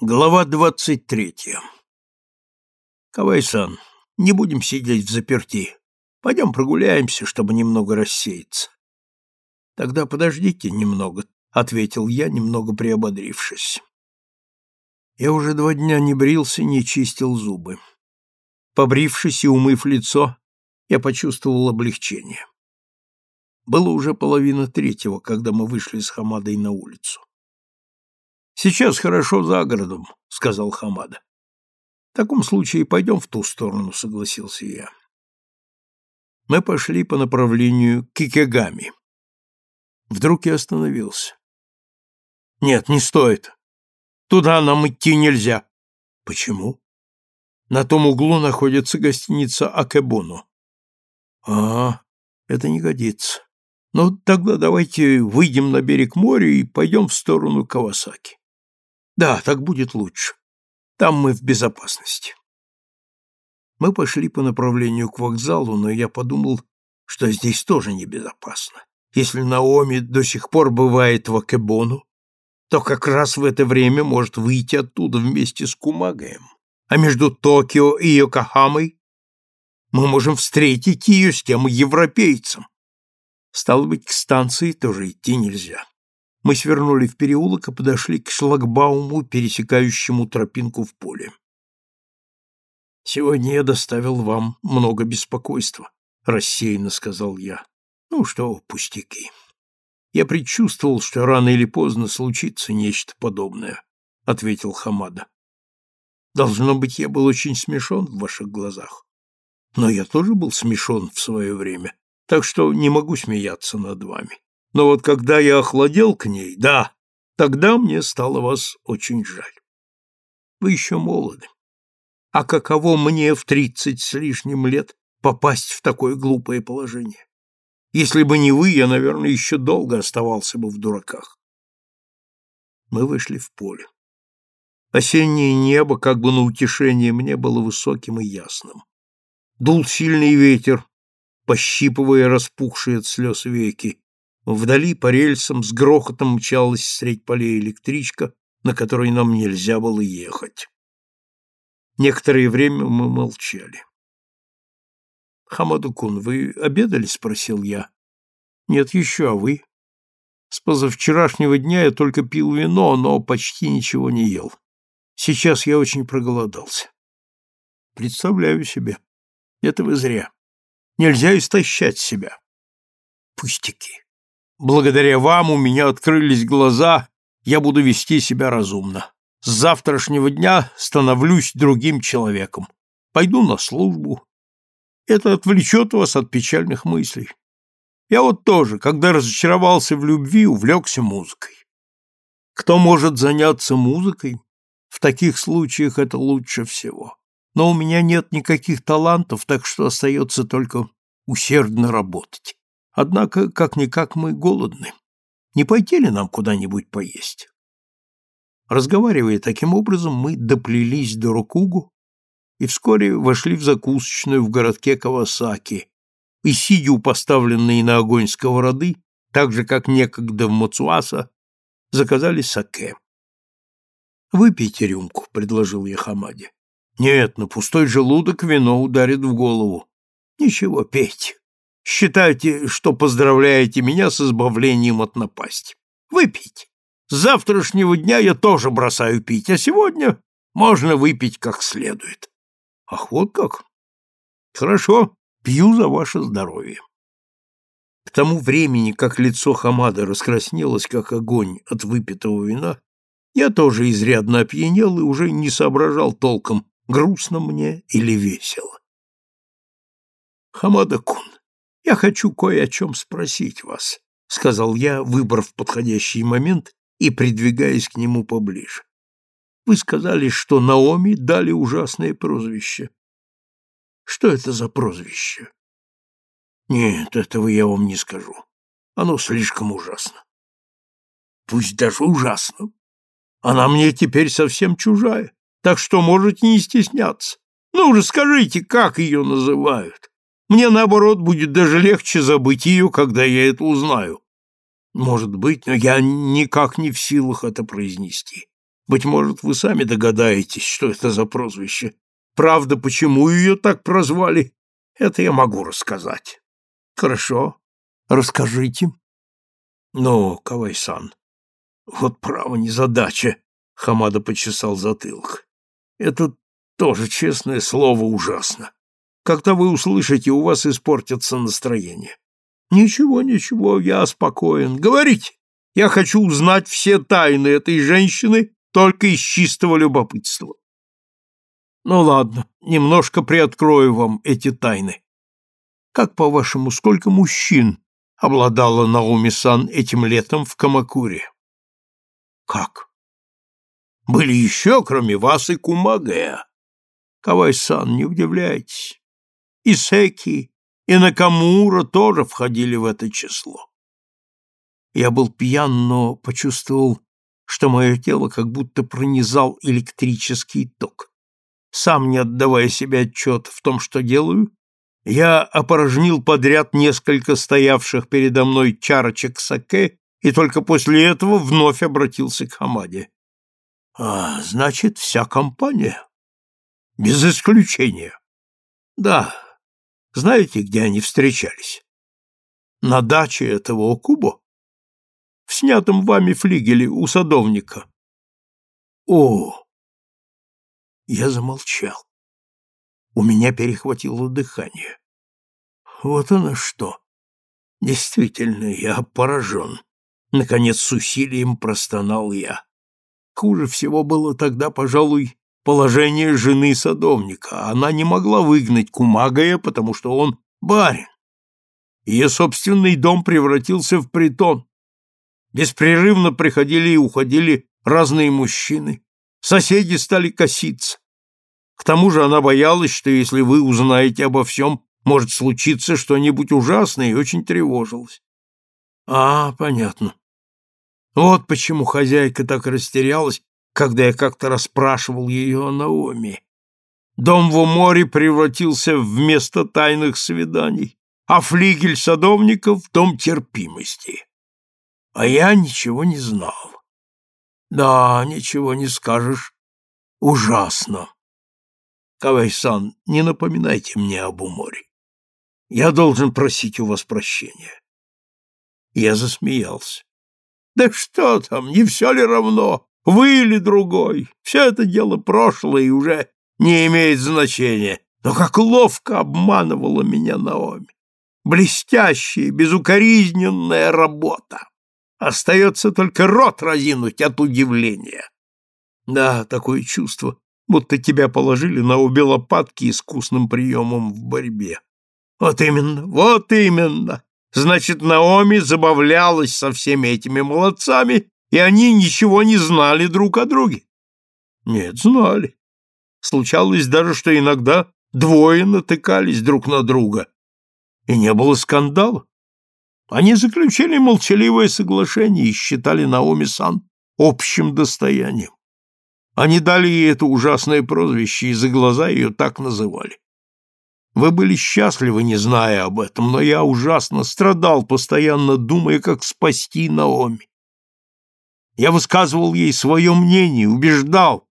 Глава двадцать третья. Кавай-сан, не будем сидеть в заперти. Пойдем прогуляемся, чтобы немного рассеяться. Тогда подождите немного, ответил я, немного приободрившись. Я уже два дня не брился, не чистил зубы. Побрившись и умыв лицо, я почувствовал облегчение. Было уже половина третьего, когда мы вышли с Хамадой на улицу. Сейчас хорошо за городом, сказал Хамада. В таком случае пойдем в ту сторону, согласился я. Мы пошли по направлению к Кикегами. Вдруг я остановился. Нет, не стоит. Туда нам идти нельзя. Почему? На том углу находится гостиница Акебону. А, это не годится. Ну, тогда давайте выйдем на берег моря и пойдем в сторону Кавасаки. Да, так будет лучше. Там мы в безопасности. Мы пошли по направлению к вокзалу, но я подумал, что здесь тоже небезопасно. Если Наоми до сих пор бывает в Акебону, то как раз в это время может выйти оттуда вместе с Кумагаем. А между Токио и Йокохамой мы можем встретить ее с тем европейцем. Стало быть, к станции тоже идти нельзя мы свернули в переулок и подошли к шлагбауму, пересекающему тропинку в поле. «Сегодня я доставил вам много беспокойства», — рассеянно сказал я. «Ну что, пустяки. Я предчувствовал, что рано или поздно случится нечто подобное», — ответил Хамада. «Должно быть, я был очень смешон в ваших глазах. Но я тоже был смешон в свое время, так что не могу смеяться над вами. Но вот когда я охладел к ней, да, тогда мне стало вас очень жаль. Вы еще молоды. А каково мне в тридцать с лишним лет попасть в такое глупое положение? Если бы не вы, я, наверное, еще долго оставался бы в дураках. Мы вышли в поле. Осеннее небо, как бы на утешение мне, было высоким и ясным. Дул сильный ветер, пощипывая распухшие от слез веки, Вдали по рельсам с грохотом мчалась средь полей электричка, на которой нам нельзя было ехать. Некоторое время мы молчали. «Хамаду-кун, вы обедали?» — спросил я. «Нет еще, а вы?» «С позавчерашнего дня я только пил вино, но почти ничего не ел. Сейчас я очень проголодался». «Представляю себе. Это вы зря. Нельзя истощать себя». «Пустяки. Благодаря вам у меня открылись глаза, я буду вести себя разумно. С завтрашнего дня становлюсь другим человеком. Пойду на службу. Это отвлечет вас от печальных мыслей. Я вот тоже, когда разочаровался в любви, увлекся музыкой. Кто может заняться музыкой? В таких случаях это лучше всего. Но у меня нет никаких талантов, так что остается только усердно работать. Однако, как-никак мы голодны. Не пойти ли нам куда-нибудь поесть? Разговаривая таким образом, мы доплелись до Рокугу и вскоре вошли в закусочную в городке Кавасаки и, сидя у поставленной на огонь сковороды, так же, как некогда в Мацуаса, заказали саке. «Выпейте рюмку», — предложил я Хамаде. «Нет, на пустой желудок вино ударит в голову. Ничего, пейте. Считайте, что поздравляете меня с избавлением от напасти. Выпейте. С завтрашнего дня я тоже бросаю пить, а сегодня можно выпить как следует. Ах, вот как. Хорошо, пью за ваше здоровье. К тому времени, как лицо Хамада раскраснелось, как огонь от выпитого вина, я тоже изрядно опьянел и уже не соображал толком, грустно мне или весело. Хамада-кун, «Я хочу кое о чем спросить вас», — сказал я, выбрав подходящий момент и придвигаясь к нему поближе. «Вы сказали, что Наоми дали ужасное прозвище. Что это за прозвище?» «Нет, этого я вам не скажу. Оно слишком ужасно». «Пусть даже ужасно. Она мне теперь совсем чужая, так что можете не стесняться. Ну же, скажите, как ее называют?» Мне, наоборот, будет даже легче забыть ее, когда я это узнаю. Может быть, но я никак не в силах это произнести. Быть может, вы сами догадаетесь, что это за прозвище. Правда, почему ее так прозвали, это я могу рассказать. Хорошо, расскажите. Ну, Кавайсан, вот право незадача, Хамада почесал затылок. Это тоже, честное слово, ужасно. Когда вы услышите, у вас испортится настроение. Ничего, ничего, я спокоен. Говорите. Я хочу узнать все тайны этой женщины только из чистого любопытства. Ну ладно, немножко приоткрою вам эти тайны. Как, по-вашему, сколько мужчин обладала Наоми-сан этим летом в Камакуре? Как? Были еще, кроме вас, и Кумагая. Кавай-сан, не удивляйтесь. И Секи, и Накамура тоже входили в это число. Я был пьян, но почувствовал, что мое тело как будто пронизал электрический ток. Сам не отдавая себе отчет в том, что делаю, я опорожнил подряд несколько стоявших передо мной чарочек саке и только после этого вновь обратился к Хамаде. «А, значит, вся компания?» «Без исключения». «Да. Знаете, где они встречались?» «На даче этого Окубо?» «В снятом вами флигеле у садовника». «О, я замолчал. У меня перехватило дыхание. Вот оно что. Действительно, я поражен. Наконец, с усилием простонал я. Хуже всего было тогда, пожалуй, положение жены садовника. Она не могла выгнать Кумагая, потому что он барин. Ее собственный дом превратился в притон. Беспрерывно приходили и уходили разные мужчины. Соседи стали коситься. К тому же она боялась, что если вы узнаете обо всем, может случиться что-нибудь ужасное, и очень тревожилась. А, понятно. Вот почему хозяйка так растерялась, когда я как-то расспрашивал ее о Наоми. Дом в море превратился в место тайных свиданий, а флигель садовников — в дом терпимости. А я ничего не знал. Да, ничего не скажешь. Ужасно. Кавай-сан, не напоминайте мне об уморе. Я должен просить у вас прощения. Я засмеялся. Да что там, не все ли равно, вы или другой? Все это дело прошлое и уже не имеет значения. Но как ловко обманывала меня Наоми. Блестящая, безукоризненная работа. Остается только рот разинуть от удивления. Да, такое чувство, будто тебя положили на обе лопатки искусным приемом в борьбе. Вот именно, вот именно. Значит, Наоми забавлялась со всеми этими молодцами, и они ничего не знали друг о друге. Нет, знали. Случалось даже, что иногда двое натыкались друг на друга, и не было скандала. Они заключили молчаливое соглашение и считали Наоми-сан общим достоянием. Они дали ей это ужасное прозвище, и за глаза ее так называли. Вы были счастливы, не зная об этом, но я ужасно страдал, постоянно думая, как спасти Наоми. Я высказывал ей свое мнение, убеждал,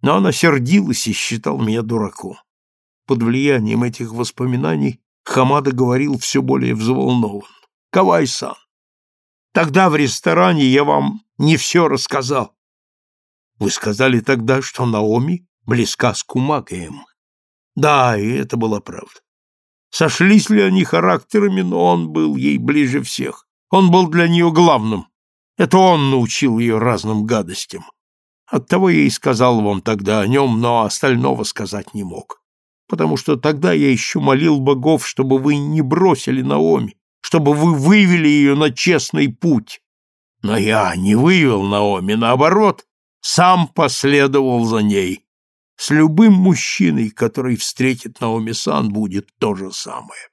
но она сердилась и считала меня дураком. Под влиянием этих воспоминаний Хамада говорил все более взволнован. Кавай-сан. Тогда в ресторане я вам не все рассказал. Вы сказали тогда, что Наоми близка с Кумагаем. Да, и это была правда. Сошлись ли они характерами, но он был ей ближе всех. Он был для нее главным. Это он научил ее разным гадостям. Оттого я и сказал вам тогда о нем, но остального сказать не мог. Потому что тогда я еще молил богов, чтобы вы не бросили Наоми, чтобы вы вывели ее на честный путь. Но я не вывел Наоми, наоборот, сам последовал за ней. С любым мужчиной, который встретит Наоми-сан, будет то же самое.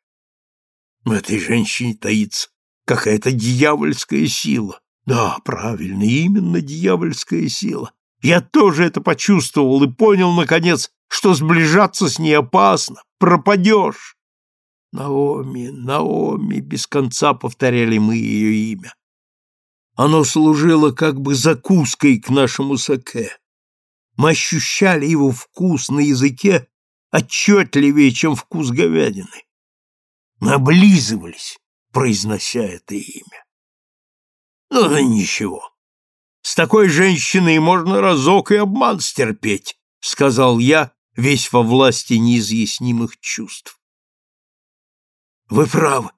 В этой женщине таится какая-то дьявольская сила. Да, правильно, именно дьявольская сила. Я тоже это почувствовал и понял, наконец, что сближаться с ней опасно, пропадешь. Наоми, Наоми, без конца повторяли мы ее имя. Оно служило как бы закуской к нашему саке. Мы ощущали его вкус на языке отчетливее, чем вкус говядины. Мы облизывались, произнося это имя. Ну да ничего. С такой женщиной можно разок и обман стерпеть, сказал я, весь во власти неизъяснимых чувств. Вы правы.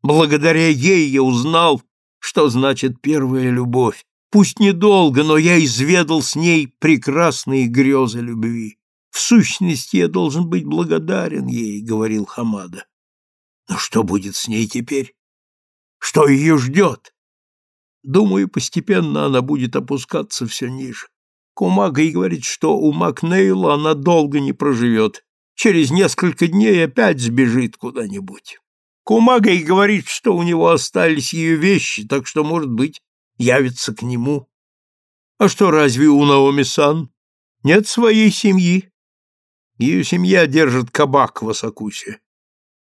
Благодаря ей я узнал, что значит первая любовь. Пусть недолго, но я изведал с ней прекрасные грезы любви. В сущности, я должен быть благодарен ей, — говорил Хамада. Но что будет с ней теперь? Что ее ждет? Думаю, постепенно она будет опускаться все ниже. Кумага и говорит, что у Макнейла она долго не проживет. Через несколько дней опять сбежит куда-нибудь. Кумага и говорит, что у него остались ее вещи, так что, может быть, явится к нему. А что, разве у Наоми-сан нет своей семьи? Ее семья держит кабак в Асакусе.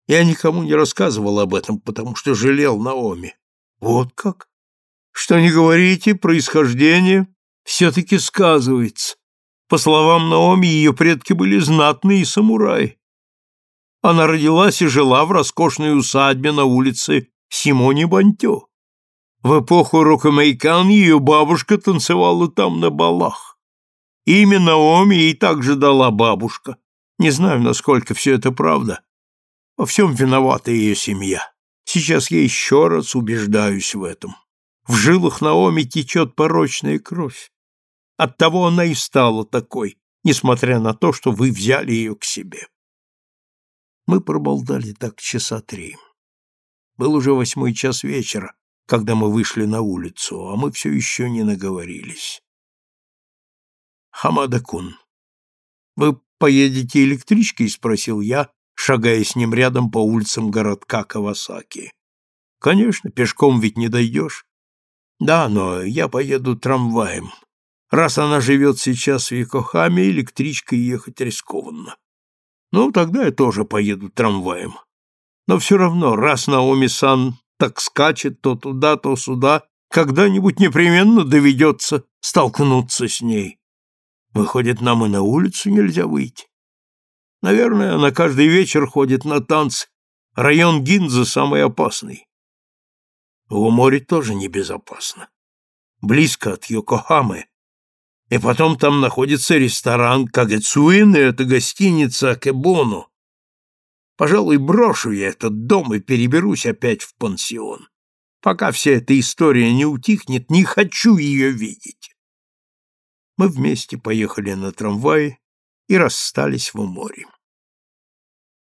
Я никому не рассказывал об этом, потому что жалел Наоми. Вот как? Что не говорите, происхождение все-таки сказывается. По словам Наоми, ее предки были знатные самураи. Она родилась и жила в роскошной усадьбе на улице Симони Бантё. В эпоху Рокомейкан ее бабушка танцевала там на балах. Имя Наоми ей также дала бабушка. Не знаю, насколько все это правда. Во всем виновата ее семья. Сейчас я еще раз убеждаюсь в этом. В жилах Наоми течет порочная кровь. Оттого она и стала такой, несмотря на то, что вы взяли ее к себе. Мы проболтали так часа три. Был уже восьмой час вечера, когда мы вышли на улицу, а мы все еще не наговорились. Хамада-кун, вы поедете электричкой? — спросил я, шагая с ним рядом по улицам городка Кавасаки. — Конечно, пешком ведь не дойдешь. — Да, но я поеду трамваем. Раз она живет сейчас в Якохаме, электричкой ехать рискованно. Ну, тогда я тоже поеду трамваем. Но все равно, раз Наоми-сан так скачет то туда, то сюда, когда-нибудь непременно доведется столкнуться с ней. Выходит, нам и на улицу нельзя выйти. Наверное, она каждый вечер ходит на танцы. Район Гинза самый опасный. В море тоже небезопасно. Близко от Йокохамы, и потом там находится ресторан Кагацуин, и это гостиница Акебону. Пожалуй, брошу я этот дом и переберусь опять в пансион. Пока вся эта история не утихнет, не хочу ее видеть. Мы вместе поехали на трамвае и расстались в море.